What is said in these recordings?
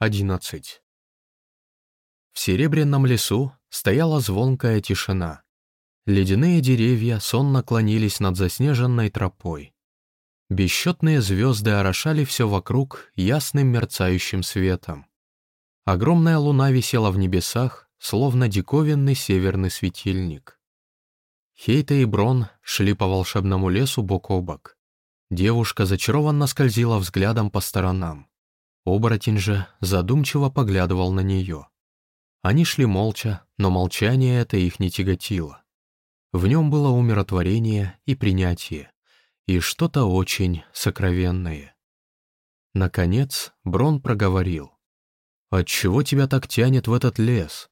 11. В серебряном лесу стояла звонкая тишина. Ледяные деревья сонно клонились над заснеженной тропой. Бесчетные звезды орошали все вокруг ясным мерцающим светом. Огромная луна висела в небесах, словно диковинный северный светильник. Хейта и Брон шли по волшебному лесу бок о бок. Девушка зачарованно скользила взглядом по сторонам. Оборотень же задумчиво поглядывал на нее. Они шли молча, но молчание это их не тяготило. В нем было умиротворение и принятие, и что-то очень сокровенное. Наконец Брон проговорил. «Отчего тебя так тянет в этот лес?»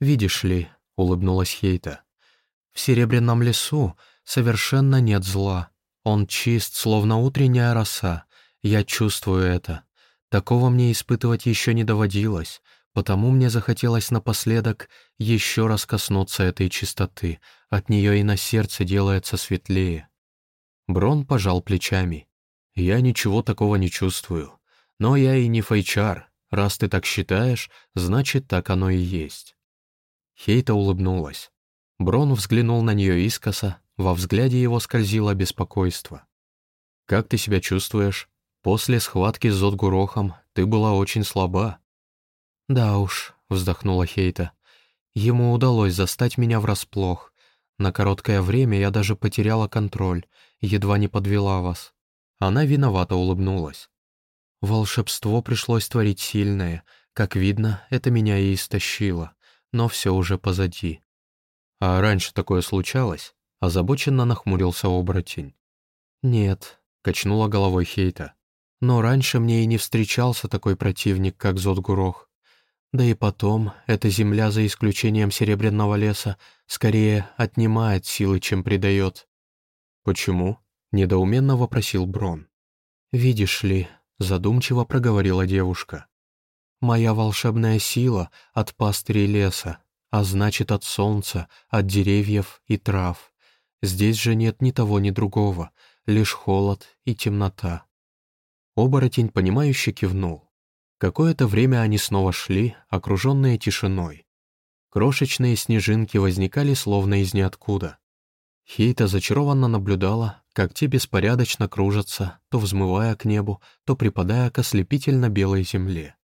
«Видишь ли», — улыбнулась Хейта, — «в серебряном лесу совершенно нет зла. Он чист, словно утренняя роса. Я чувствую это. Такого мне испытывать еще не доводилось, потому мне захотелось напоследок еще раз коснуться этой чистоты, от нее и на сердце делается светлее. Брон пожал плечами. «Я ничего такого не чувствую. Но я и не фейчар. Раз ты так считаешь, значит, так оно и есть». Хейта улыбнулась. Брон взглянул на нее искоса, во взгляде его скользило беспокойство. «Как ты себя чувствуешь?» После схватки с Зодгурохом ты была очень слаба». «Да уж», — вздохнула Хейта. «Ему удалось застать меня врасплох. На короткое время я даже потеряла контроль, едва не подвела вас». Она виновато улыбнулась. «Волшебство пришлось творить сильное. Как видно, это меня и истощило. Но все уже позади». «А раньше такое случалось?» Озабоченно нахмурился оборотень. «Нет», — качнула головой Хейта. Но раньше мне и не встречался такой противник, как Зодгурох. Да и потом, эта земля, за исключением Серебряного леса, скорее отнимает силы, чем придает. «Почему?» — недоуменно вопросил Брон. «Видишь ли», — задумчиво проговорила девушка, «моя волшебная сила от пастырей леса, а значит от солнца, от деревьев и трав. Здесь же нет ни того, ни другого, лишь холод и темнота. Оборотень, понимающе кивнул. Какое-то время они снова шли, окруженные тишиной. Крошечные снежинки возникали словно из ниоткуда. Хейта зачарованно наблюдала, как те беспорядочно кружатся, то взмывая к небу, то припадая к ослепительно белой земле.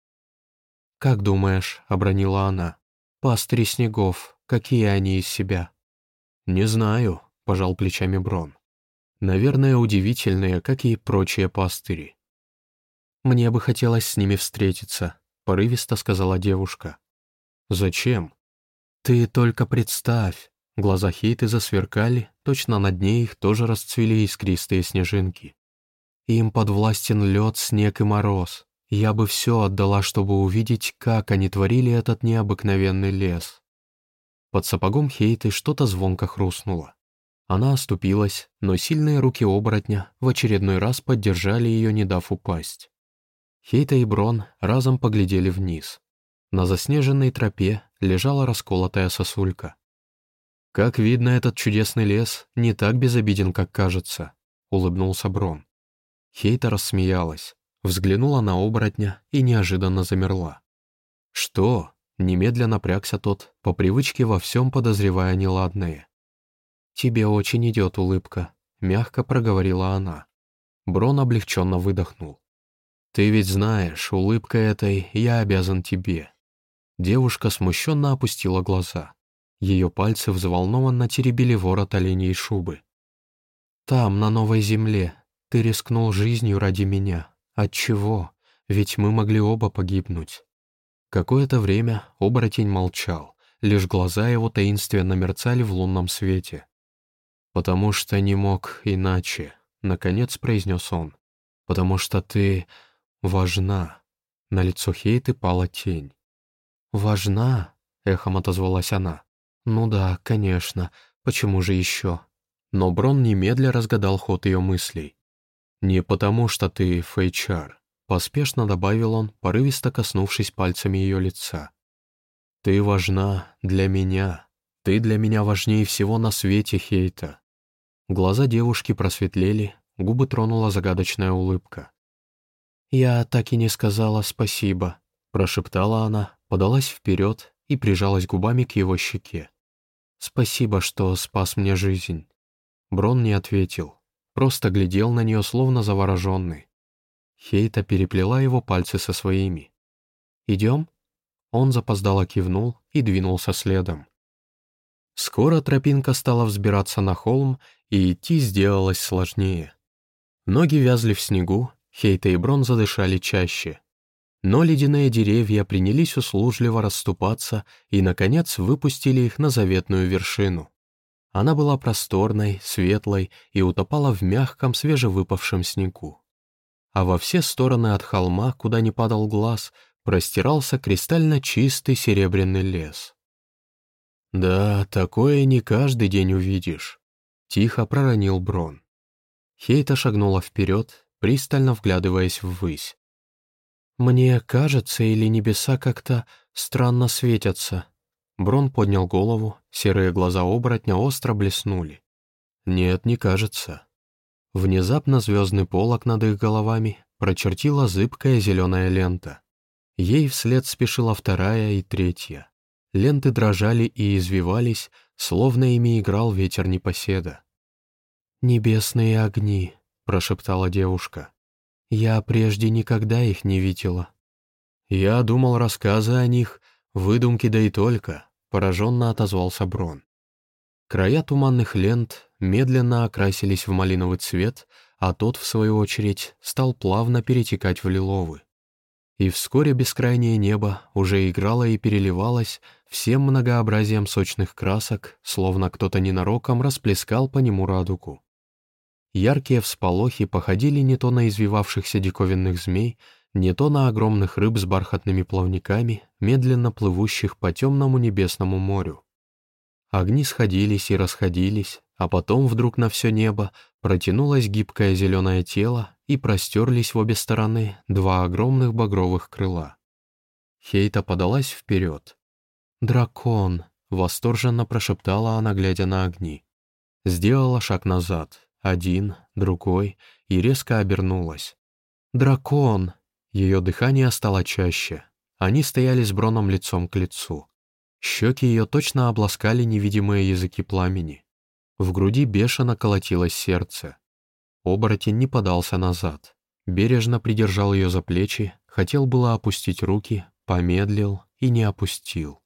«Как думаешь», — обронила она, — «пастыри снегов, какие они из себя?» «Не знаю», — пожал плечами Брон. «Наверное, удивительные, как и прочие пастыри. «Мне бы хотелось с ними встретиться», — порывисто сказала девушка. «Зачем?» «Ты только представь!» Глаза Хейты засверкали, точно на дне их тоже расцвели искристые снежинки. Им подвластен лед, снег и мороз. Я бы все отдала, чтобы увидеть, как они творили этот необыкновенный лес. Под сапогом Хейты что-то звонко хрустнуло. Она оступилась, но сильные руки оборотня в очередной раз поддержали ее, не дав упасть. Хейта и Брон разом поглядели вниз. На заснеженной тропе лежала расколотая сосулька. «Как видно, этот чудесный лес не так безобиден, как кажется», — улыбнулся Брон. Хейта рассмеялась, взглянула на оборотня и неожиданно замерла. «Что?» — немедленно напрягся тот, по привычке во всем подозревая неладное. «Тебе очень идет улыбка», — мягко проговорила она. Брон облегченно выдохнул. «Ты ведь знаешь, улыбкой этой я обязан тебе». Девушка смущенно опустила глаза. Ее пальцы взволнованно теребили ворот оленей шубы. «Там, на новой земле, ты рискнул жизнью ради меня. Отчего? Ведь мы могли оба погибнуть». Какое-то время оборотень молчал, лишь глаза его таинственно мерцали в лунном свете. «Потому что не мог иначе», — наконец произнес он. «Потому что ты важна». На лицо Хейты пала тень. «Важна?» — эхом отозвалась она. «Ну да, конечно. Почему же еще?» Но Брон немедля разгадал ход ее мыслей. «Не потому, что ты фейчар», — поспешно добавил он, порывисто коснувшись пальцами ее лица. «Ты важна для меня. Ты для меня важнее всего на свете, Хейта». Глаза девушки просветлели, губы тронула загадочная улыбка. «Я так и не сказала спасибо», — прошептала она, подалась вперед и прижалась губами к его щеке. «Спасибо, что спас мне жизнь». Брон не ответил, просто глядел на нее, словно завороженный. Хейта переплела его пальцы со своими. «Идем?» Он запоздало кивнул и двинулся следом. Скоро тропинка стала взбираться на холм, и идти сделалось сложнее. Ноги вязли в снегу, Хейта и Брон задышали чаще. Но ледяные деревья принялись услужливо расступаться и, наконец, выпустили их на заветную вершину. Она была просторной, светлой и утопала в мягком, свежевыпавшем снегу. А во все стороны от холма, куда не падал глаз, простирался кристально чистый серебряный лес. «Да, такое не каждый день увидишь», — тихо проронил Брон. Хейта шагнула вперед, пристально вглядываясь ввысь. «Мне кажется, или небеса как-то странно светятся?» Брон поднял голову, серые глаза оборотня остро блеснули. «Нет, не кажется». Внезапно звездный полог над их головами прочертила зыбкая зеленая лента. Ей вслед спешила вторая и третья. Ленты дрожали и извивались, словно ими играл ветер непоседа. «Небесные огни», — прошептала девушка. «Я прежде никогда их не видела». «Я думал, рассказы о них — выдумки да и только», — пораженно отозвался Брон. Края туманных лент медленно окрасились в малиновый цвет, а тот, в свою очередь, стал плавно перетекать в лиловый. И вскоре бескрайнее небо уже играло и переливалось всем многообразием сочных красок, словно кто-то ненароком расплескал по нему радугу. Яркие всполохи походили не то на извивавшихся диковинных змей, не то на огромных рыб с бархатными плавниками, медленно плывущих по темному небесному морю. Огни сходились и расходились, а потом вдруг на все небо протянулось гибкое зеленое тело и простерлись в обе стороны два огромных багровых крыла. Хейта подалась вперед. «Дракон!» — восторженно прошептала она, глядя на огни. Сделала шаг назад, один, другой, и резко обернулась. «Дракон!» Ее дыхание стало чаще. Они стояли с Броном лицом к лицу. Щеки ее точно обласкали невидимые языки пламени. В груди бешено колотилось сердце. Оборотень не подался назад. Бережно придержал ее за плечи, хотел было опустить руки, помедлил и не опустил.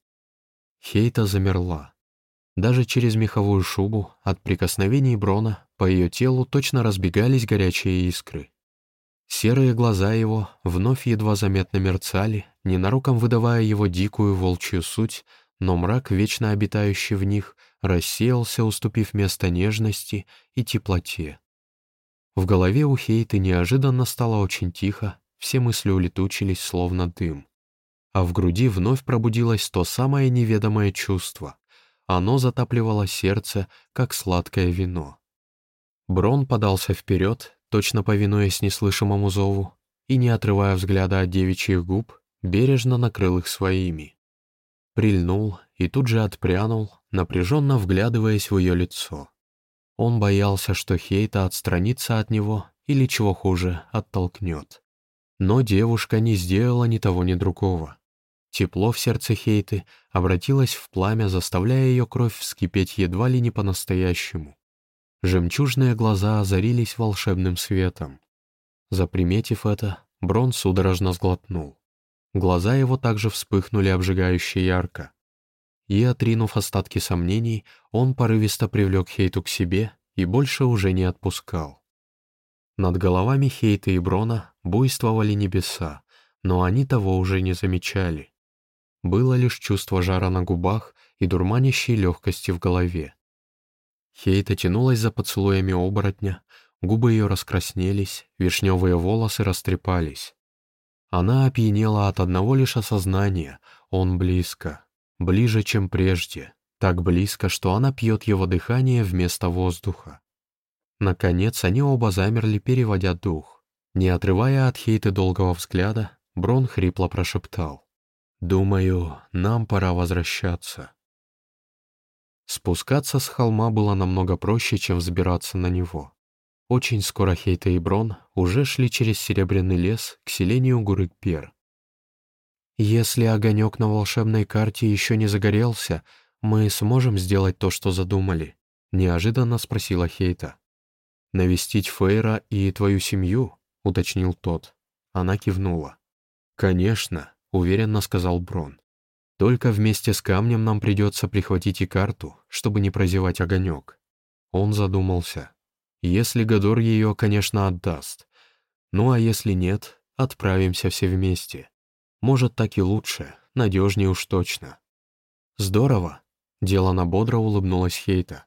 Хейта замерла. Даже через меховую шубу от прикосновений Брона по ее телу точно разбегались горячие искры. Серые глаза его вновь едва заметно мерцали, ненароком выдавая его дикую волчью суть, но мрак, вечно обитающий в них, рассеялся, уступив место нежности и теплоте. В голове у Хейты неожиданно стало очень тихо, все мысли улетучились, словно дым. А в груди вновь пробудилось то самое неведомое чувство. Оно затапливало сердце, как сладкое вино. Брон подался вперед, точно повинуясь неслышимому зову, и, не отрывая взгляда от девичьих губ, бережно накрыл их своими. Прильнул и тут же отпрянул, напряженно вглядываясь в ее лицо. Он боялся, что Хейта отстранится от него или, чего хуже, оттолкнет. Но девушка не сделала ни того, ни другого. Тепло в сердце Хейты обратилось в пламя, заставляя ее кровь вскипеть едва ли не по-настоящему. Жемчужные глаза озарились волшебным светом. Заприметив это, Брон судорожно сглотнул. Глаза его также вспыхнули обжигающе ярко. И, отринув остатки сомнений, он порывисто привлек Хейту к себе и больше уже не отпускал. Над головами Хейта и Брона буйствовали небеса, но они того уже не замечали. Было лишь чувство жара на губах и дурманящей легкости в голове. Хейта тянулась за поцелуями оборотня, губы ее раскраснелись, вишневые волосы растрепались. Она опьянела от одного лишь осознания — он близко, ближе, чем прежде, так близко, что она пьет его дыхание вместо воздуха. Наконец они оба замерли, переводя дух. Не отрывая от Хейты долгого взгляда, Брон хрипло прошептал. «Думаю, нам пора возвращаться». Спускаться с холма было намного проще, чем взбираться на него. Очень скоро Хейта и Брон уже шли через Серебряный лес к селению Гурык-Пер. «Если огонек на волшебной карте еще не загорелся, мы сможем сделать то, что задумали?» — неожиданно спросила Хейта. «Навестить Фейра и твою семью?» — уточнил тот. Она кивнула. «Конечно», — уверенно сказал Брон. «Только вместе с камнем нам придется прихватить и карту, чтобы не прозевать огонек». Он задумался. Если Гадор ее, конечно, отдаст. Ну а если нет, отправимся все вместе. Может, так и лучше, надежнее уж точно. Здорово. Делана бодро улыбнулась Хейта.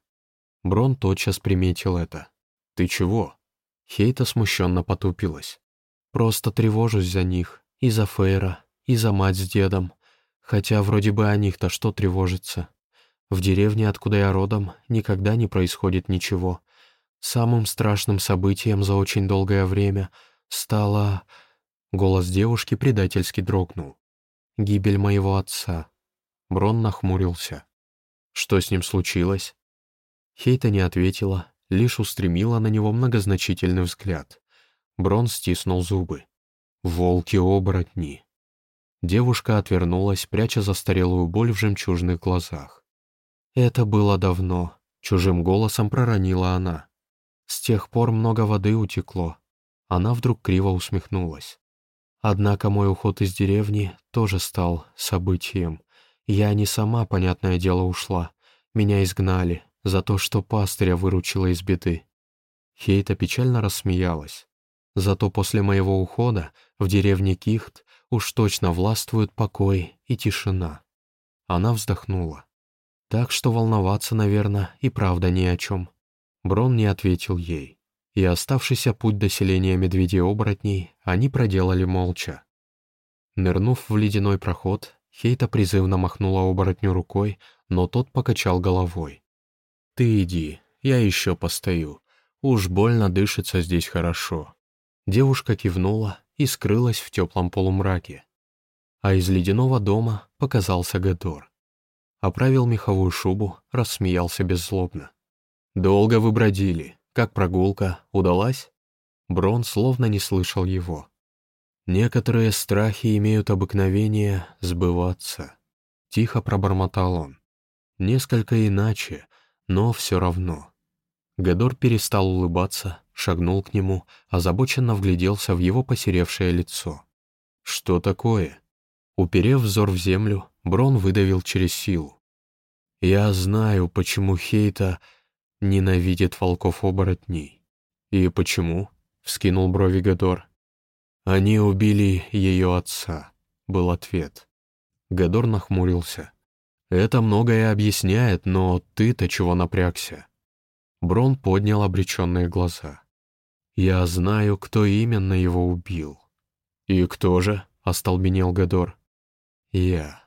Брон тотчас приметил это. «Ты чего?» Хейта смущенно потупилась. «Просто тревожусь за них, и за Фейра, и за мать с дедом. Хотя вроде бы о них-то что тревожиться. В деревне, откуда я родом, никогда не происходит ничего. Самым страшным событием за очень долгое время стало... Голос девушки предательски дрогнул. Гибель моего отца. Брон нахмурился. Что с ним случилось? Хейта не ответила, лишь устремила на него многозначительный взгляд. Брон стиснул зубы. «Волки-оборотни!» Девушка отвернулась, пряча застарелую боль в жемчужных глазах. «Это было давно», — чужим голосом проронила она. С тех пор много воды утекло. Она вдруг криво усмехнулась. Однако мой уход из деревни тоже стал событием. Я не сама, понятное дело, ушла. Меня изгнали за то, что пастыря выручила из беды. Хейта печально рассмеялась. Зато после моего ухода в деревне Кихт уж точно властвуют покой и тишина. Она вздохнула. Так что волноваться, наверное, и правда ни о чем. Брон не ответил ей, и оставшийся путь до селения медведей-оборотней они проделали молча. Нырнув в ледяной проход, Хейта призывно махнула оборотню рукой, но тот покачал головой. «Ты иди, я еще постою. Уж больно дышится здесь хорошо». Девушка кивнула и скрылась в теплом полумраке. А из ледяного дома показался Гадор. Оправил меховую шубу, рассмеялся беззлобно. «Долго вы бродили. Как прогулка? Удалась?» Брон словно не слышал его. «Некоторые страхи имеют обыкновение сбываться», — тихо пробормотал он. «Несколько иначе, но все равно». Гадор перестал улыбаться, шагнул к нему, озабоченно вгляделся в его посеревшее лицо. «Что такое?» Уперев взор в землю, Брон выдавил через силу. «Я знаю, почему Хейта ненавидит волков-оборотней. «И почему?» — вскинул брови Гадор. «Они убили ее отца», — был ответ. Гадор нахмурился. «Это многое объясняет, но ты-то чего напрягся?» Брон поднял обреченные глаза. «Я знаю, кто именно его убил». «И кто же?» — остолбенел Гадор. «Я».